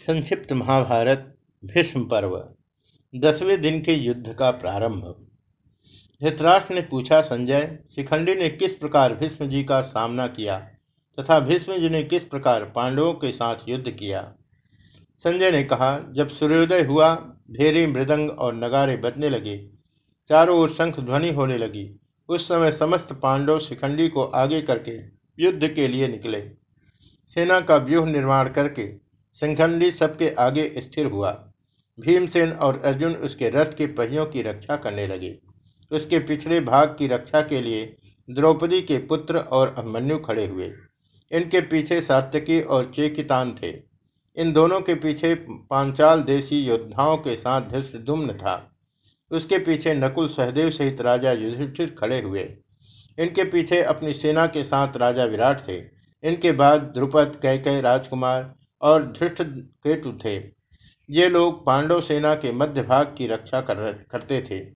संक्षिप्त महाभारत, भीष्म पर्व, दसवें दिन के युद्ध का प्रारंभ। धृतराष्ट्र ने पूछा, संजय, शिखंडी ने किस प्रकार भीष्म जी का सामना किया तथा भीष्म जी ने किस प्रकार पांडवों के साथ युद्ध किया? संजय ने कहा, जब सूर्योदय हुआ भेरी मृदंग और नगारे बजने लगे, चारों ओर शंख ध्वनि होने लगी। उस समय समस्त पांडव शिखंडी को आगे करके युद्ध के लिए निकले। सेना का व्यूह निर्माण करके सिंखंडी सबके आगे स्थिर हुआ। भीमसेन और अर्जुन उसके रथ के पहियों की रक्षा करने लगे। उसके पिछले भाग की रक्षा के लिए द्रौपदी के पुत्र और अभिमन्यु खड़े हुए। इनके पीछे सात्यकी और चेकितान थे। इन दोनों के पीछे पांचाल देशी योद्धाओं के साथ धृष्टुम्न था। उसके पीछे नकुल सहदेव सहित राजा युधिष्ठिर खड़े हुए। इनके पीछे अपनी सेना के साथ राजा विराट थे। इनके बाद द्रुपद, कैकय, राजकुमार और धृष्ट केतु थे। ये लोग पांडव सेना के मध्य भाग की रक्षा कर, करते थे।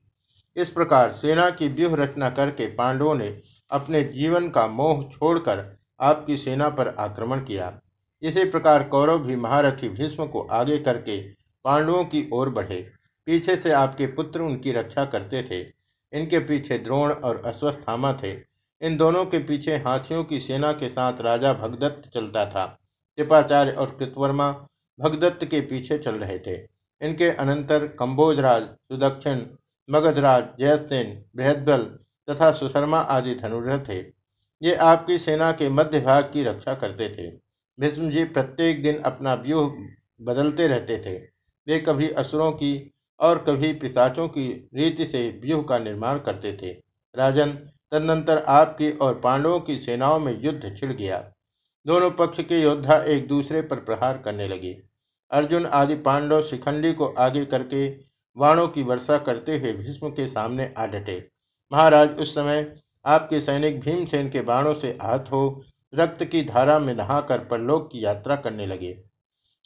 इस प्रकार सेना की व्यूह रचना करके पांडवों ने अपने जीवन का मोह छोड़कर आपकी सेना पर आक्रमण किया। इसी प्रकार कौरव भी महारथी भीष्म को आगे करके पांडवों की ओर बढ़े। पीछे से आपके पुत्र उनकी रक्षा करते थे। इनके पीछे द्रोण और अश्वस्थामा थे। इन दोनों के पीछे हाथियों की सेना के साथ राजा भगदत्त चलता था। कृपाचार्य और कृतवर्मा भगदत्त के पीछे चल रहे थे। इनके अनंतर कंबोजराज सुदक्षिण, मगधराज, जयसेन बृहदल तथा सुशर्मा आदि धनुर्ध थे। ये आपकी सेना के मध्य भाग की रक्षा करते थे। भीष्म जी प्रत्येक दिन अपना व्यूह बदलते रहते थे। वे कभी असुरों की और कभी पिसाचों की रीति से व्यूह का निर्माण करते थे। राजन तदनंतर आपकी और पांडवों की सेनाओं में युद्ध छिड़ गया। दोनों पक्ष के योद्धा एक दूसरे पर प्रहार करने लगे। अर्जुन आदि पांडव शिखंडी को आगे करके वाणों की वर्षा करते हुए भीष्म के सामने आ डटे। महाराज, उस समय आपके सैनिक भीमसेन के बाणों से आहत हो रक्त की धारा में नहाकर परलोक की यात्रा करने लगे।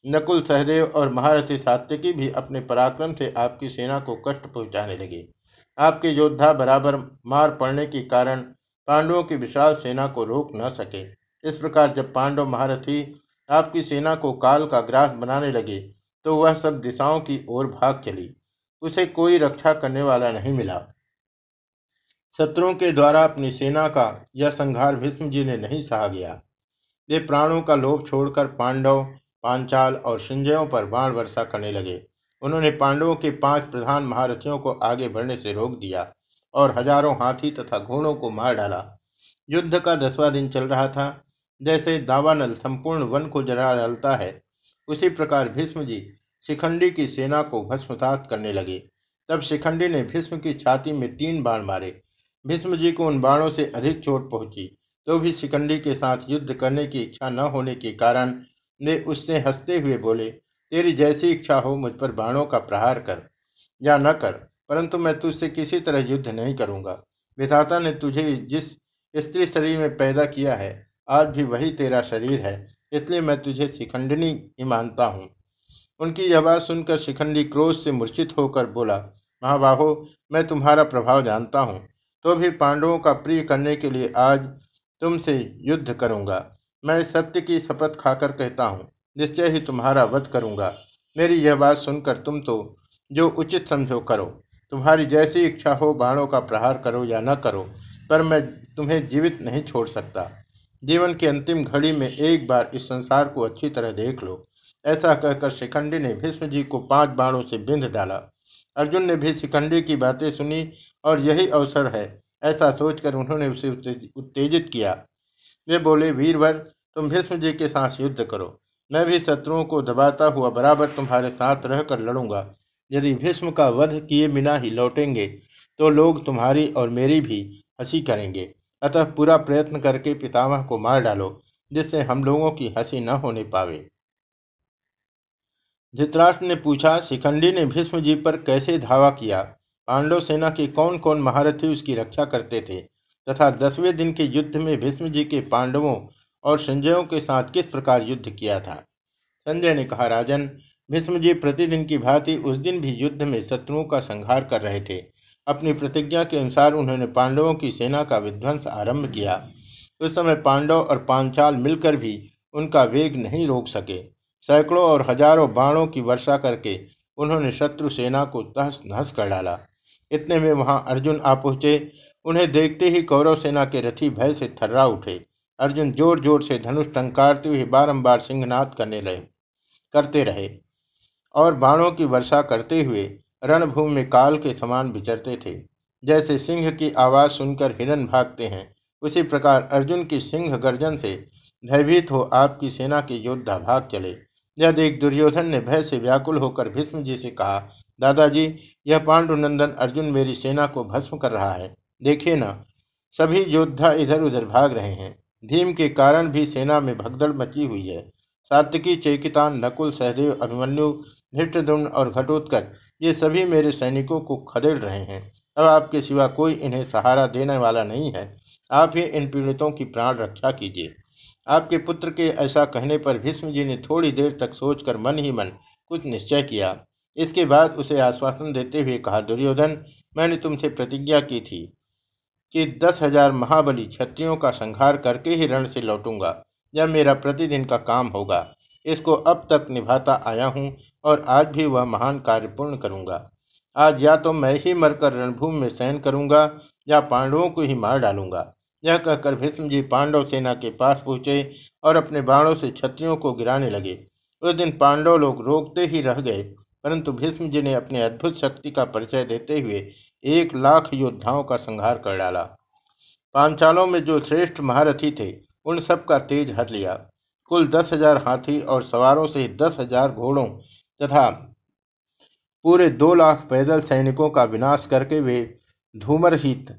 नकुल सहदेव और महारथी सात्यकी भी अपने पराक्रम से आपकी सेना को कष्ट पहुँचाने लगे। आपके योद्धा बराबर मार पड़ने के कारण पांडवों की विशाल सेना को रोक न सके। इस प्रकार जब पांडव महारथी आपकी सेना को काल का ग्रास बनाने लगे तो वह सब दिशाओं की ओर भाग चली। उसे कोई रक्षा करने वाला नहीं मिला। शत्रुओं के द्वारा अपनी सेना का यह संहार भीष्म जी ने नहीं सहा गया। वे प्राणों का लोभ छोड़कर पांडव, पांचाल और संजयों पर बाण वर्षा करने लगे। उन्होंने पांडवों के पाँच प्रधान महारथियों को आगे बढ़ने से रोक दिया और हज़ारों हाथी तथा घोड़ों को मार डाला। युद्ध का दसवां दिन चल रहा था। जैसे दावानल संपूर्ण वन को जला डालता है, उसी प्रकार भीष्म जी शिखंडी की सेना को भस्मसात करने लगे। तब शिखंडी ने भीष्म की छाती में तीन बाण मारे। भीष्म जी को उन बाणों से अधिक चोट पहुँची तो भी शिखंडी के साथ युद्ध करने की इच्छा न होने के कारण वे उससे हँसते हुए बोले, तेरी जैसी इच्छा हो मुझ पर बाणों का प्रहार कर, या न कर, परंतु मैं तुझसे किसी तरह युद्ध नहीं करूँगा। विधाता ने तुझे जिस स्त्री शरीर में पैदा किया है आज भी वही तेरा शरीर है, इसलिए मैं तुझे शिखंडनी ही मानता हूँ। उनकी यह बात सुनकर शिखंडी क्रोध से मूर्छित होकर बोला, महाबाहो, मैं तुम्हारा प्रभाव जानता हूँ तो भी पांडवों का प्रिय करने के लिए आज तुमसे युद्ध करूँगा। मैं सत्य की शपथ खाकर कहता हूँ, निश्चय ही तुम्हारा वध करूँगा। मेरी यह बात सुनकर तुम तो जो उचित समझो करो। तुम्हारी जैसी इच्छा हो बाणों का प्रहार करो या न करो, पर मैं तुम्हें जीवित नहीं छोड़ सकता। जीवन की अंतिम घड़ी में एक बार इस संसार को अच्छी तरह देख लो। ऐसा कहकर शिखंडी ने भीष्म जी को पाँच बाणों से बिंध डाला। अर्जुन ने भी शिखंडी की बातें सुनी और यही अवसर है, ऐसा सोचकर उन्होंने उसे उत्तेजित किया। वे बोले, वीरवर, तुम भीष्म जी के साथ युद्ध करो। मैं भी शत्रुओं को दबाता हुआ बराबर तुम्हारे साथ रहकर लड़ूँगा। यदि भीष्म का वध किए बिना ही लौटेंगे तो लोग तुम्हारी और मेरी भी हँसी करेंगे। अतः पूरा प्रयत्न करके पितामह को मार डालो, जिससे हम लोगों की हँसी न होने पावे। धृतराष्ट्र ने पूछा, शिखंडी ने भीष्म जी पर कैसे धावा किया? पांडव सेना के कौन कौन महारथी उसकी रक्षा करते थे? तथा दसवें दिन के युद्ध में भीष्म जी के पांडवों और संजयों के साथ किस प्रकार युद्ध किया था? संजय ने कहा, राजन भीष्म जी प्रतिदिन की भांति उस दिन भी युद्ध में शत्रुओं का संहार कर रहे थे। अपनी प्रतिज्ञा के अनुसार उन्होंने पांडवों की सेना का विध्वंस आरंभ किया। उस समय पांडव और पांचाल मिलकर भी उनका वेग नहीं रोक सके। सैकड़ों और हज़ारों बाणों की वर्षा करके उन्होंने शत्रु सेना को तहस नहस कर डाला। इतने में वहाँ अर्जुन आ पहुँचे। उन्हें देखते ही कौरव सेना के रथी भय से थर्रा उठे। अर्जुन ज़ोर ज़ोर से धनुष टंकारते हुए बारंबार सिंहनाद करने लगे, करते रहे और बाणों की वर्षा करते हुए रणभूमि में काल के समान विचरते थे। जैसे सिंह की आवाज़ सुनकर हिरण भागते हैं, उसी प्रकार अर्जुन की सिंह गर्जन से भयभीत हो आपकी सेना के योद्धा भाग चले। यह देख दुर्योधन ने भय से व्याकुल होकर भीष्म जी से कहा, दादाजी, यह पांडुनंदन अर्जुन मेरी सेना को भस्म कर रहा है। देखिए ना, सभी योद्धा इधर उधर भाग रहे हैं। भीम के कारण भी सेना में भगदड़ मची हुई है। सात्विकी, चेकितान, नकुल, सहदेव, अभिमन्यु धृष्टदुम्न और घटोत्कर ये सभी मेरे सैनिकों को खदेड़ रहे हैं। अब आपके सिवा कोई इन्हें सहारा देने वाला नहीं है। आप ही इन पीड़ितों की प्राण रक्षा कीजिए। आपके पुत्र के ऐसा कहने पर भीष्म जी ने थोड़ी देर तक सोचकर मन ही मन कुछ निश्चय किया। इसके बाद उसे आश्वासन देते हुए कहा, दुर्योधन, मैंने तुमसे प्रतिज्ञा की थी कि दस हज़ार महाबली क्षत्रियों का संहार करके ही रण से लौटूँगा। यह मेरा प्रतिदिन का काम होगा। इसको अब तक निभाता आया हूँ। और आज भी वह महान कार्य पूर्ण करूँगा। आज या तो मैं ही मरकर रणभूमि में शयन करूँगा या पांडवों को ही मार डालूँगा। यह कहकर भीष्म जी पांडव सेना के पास पहुँचे और अपने बाणों से क्षत्रियों को गिराने लगे। उस दिन पांडव लोग रोकते ही रह गए, परंतु भीष्म जी ने अपने अद्भुत शक्ति का परिचय देते हुए एक लाख योद्धाओं का संहार कर डाला। पांचालों में जो श्रेष्ठ महारथी थे, उन सब का तेज हर लिया। कुल दस हज़ार हाथी और सवारों से दस हज़ार घोड़ों तथा पूरे दो लाख पैदल सैनिकों का विनाश करके वे धूमरहित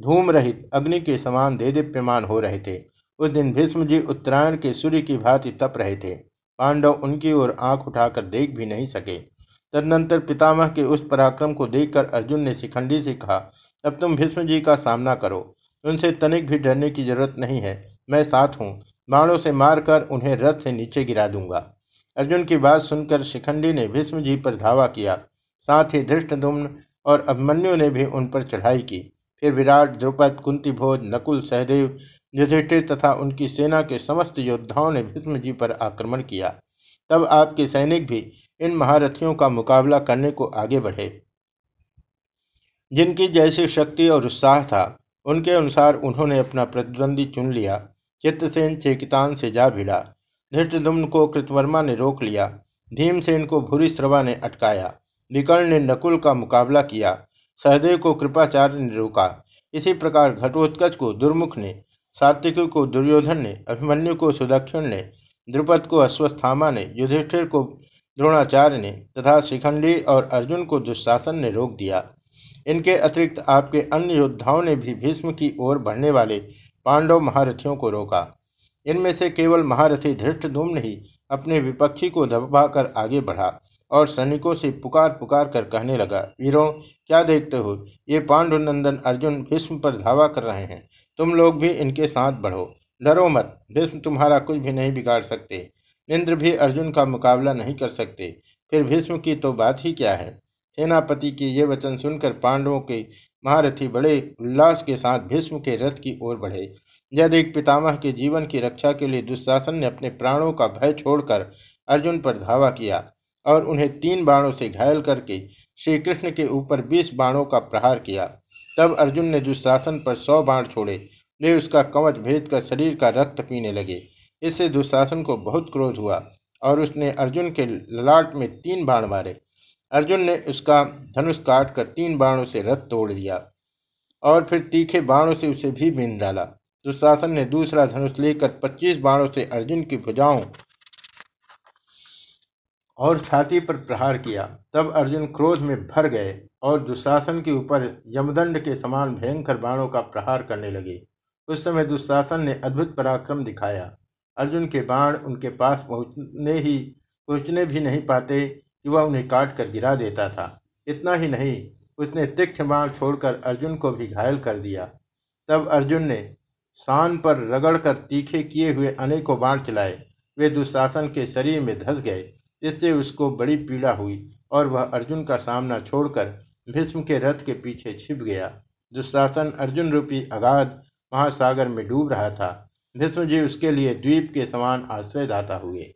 धूम रहित अग्नि के समान दे दीप्यमान हो रहे थे। उस दिन भीष्म जी उत्तरायण के सूर्य की भांति तप रहे थे। पांडव उनकी ओर आँख उठाकर देख भी नहीं सके। तदनंतर पितामह के उस पराक्रम को देखकर अर्जुन ने शिखंडी से कहा, अब तुम भीष्म जी का सामना करो। उनसे तनिक भी डरने की ज़रूरत नहीं है। मैं साथ हूँ। बाणों से मारकर उन्हें रथ से नीचे गिरा दूँगा। अर्जुन की बात सुनकर शिखंडी ने भीष्म जी पर धावा किया। साथ ही धृष्टदुम्न और अभिमन्यु ने भी उन पर चढ़ाई की। फिर विराट, द्रुपद कुंती भोज नकुल, सहदेव, युधिष्ठिर तथा उनकी सेना के समस्त योद्धाओं ने भीष्म जी पर आक्रमण किया। तब आपके सैनिक भी इन महारथियों का मुकाबला करने को आगे बढ़े। जिनकी जैसी शक्ति और उत्साह था, उनके अनुसार उन्होंने अपना प्रतिद्वंदी चुन लिया। चित्रसेन चेकितान से जा भिड़ा। धृष्टदुम्न को कृतवर्मा ने रोक लिया। भीमसेन को भूरी श्रवा ने अटकाया। विकर्ण ने नकुल का मुकाबला किया। सहदेव को कृपाचार्य ने रोका। इसी प्रकार घटोत्कच को दुर्मुख ने, सात्विकी को दुर्योधन ने, अभिमन्यु को सुदक्षिण ने, द्रुपद को अश्वस्थामा ने, युधिष्ठिर को द्रोणाचार्य ने तथा शिखंडी और अर्जुन को दुशासन ने रोक दिया। इनके अतिरिक्त आपके अन्य योद्धाओं ने भी भीष्म की ओर बढ़ने वाले पांडव महारथियों को रोका। इनमें से केवल महारथी धृष्टधूम्न ही अपने विपक्षी को दबाकर आगे बढ़ा और सैनिकों से पुकार पुकार कर कहने लगा, वीरों, क्या देखते हो? ये पांडुनंदन अर्जुन भीष्म पर धावा कर रहे हैं। तुम लोग भी इनके साथ बढ़ो। डरो मत, भीष्म तुम्हारा कुछ भी नहीं बिगाड़ सकते। इंद्र भी अर्जुन का मुकाबला नहीं कर सकते। फिर भीष्म की तो बात ही क्या है? सेनापति के ये वचन सुनकर पांडवों के महारथी बड़े उल्लास के साथ भीष्म के रथ की ओर बढ़े जब एक पितामह के जीवन की रक्षा के लिए दुशासन ने अपने प्राणों का भय छोड़कर अर्जुन पर धावा किया और उन्हें तीन बाणों से घायल करके श्री कृष्ण के ऊपर बीस बाणों का प्रहार किया, तब अर्जुन ने दुशासन पर सौ बाण छोड़े। वे उसका कवच भेद कर शरीर का रक्त पीने लगे। इससे दुशासन को बहुत क्रोध हुआ और उसने अर्जुन के ललाट में तीन बाण मारे। अर्जुन ने उसका धनुष काट कर तीन बाणों से रथ तोड़ दिया और फिर तीखे बाणों से उसे भी बीन डाला। दुशासन ने दूसरा धनुष लेकर पच्चीस बाणों से अर्जुन की भुजाओं और छाती पर प्रहार किया। तब अर्जुन क्रोध में भर गए और दुशासन के ऊपर यमदंड के समान भयंकर बाणों का प्रहार करने लगे। उस समय दुशासन ने अद्भुत पराक्रम दिखाया। अर्जुन के बाण उनके पास पहुँचने ही, पहुँचने भी नहीं पाते कि वह उन्हें काट कर गिरा देता था। इतना ही नहीं, उसने तीक्ष्ण बाण छोड़कर अर्जुन को भी घायल कर दिया। तब अर्जुन ने शान पर रगड़कर तीखे किए हुए अनेकों बाण चलाए। वे दुशासन के शरीर में धस गए इससे उसको बड़ी पीड़ा हुई और वह अर्जुन का सामना छोड़कर भीष्म के रथ के पीछे छिप गया। दुशासन अर्जुन रूपी अगाध महासागर में डूब रहा था। भीष्म जी उसके लिए द्वीप के समान आश्रयदाता हुए।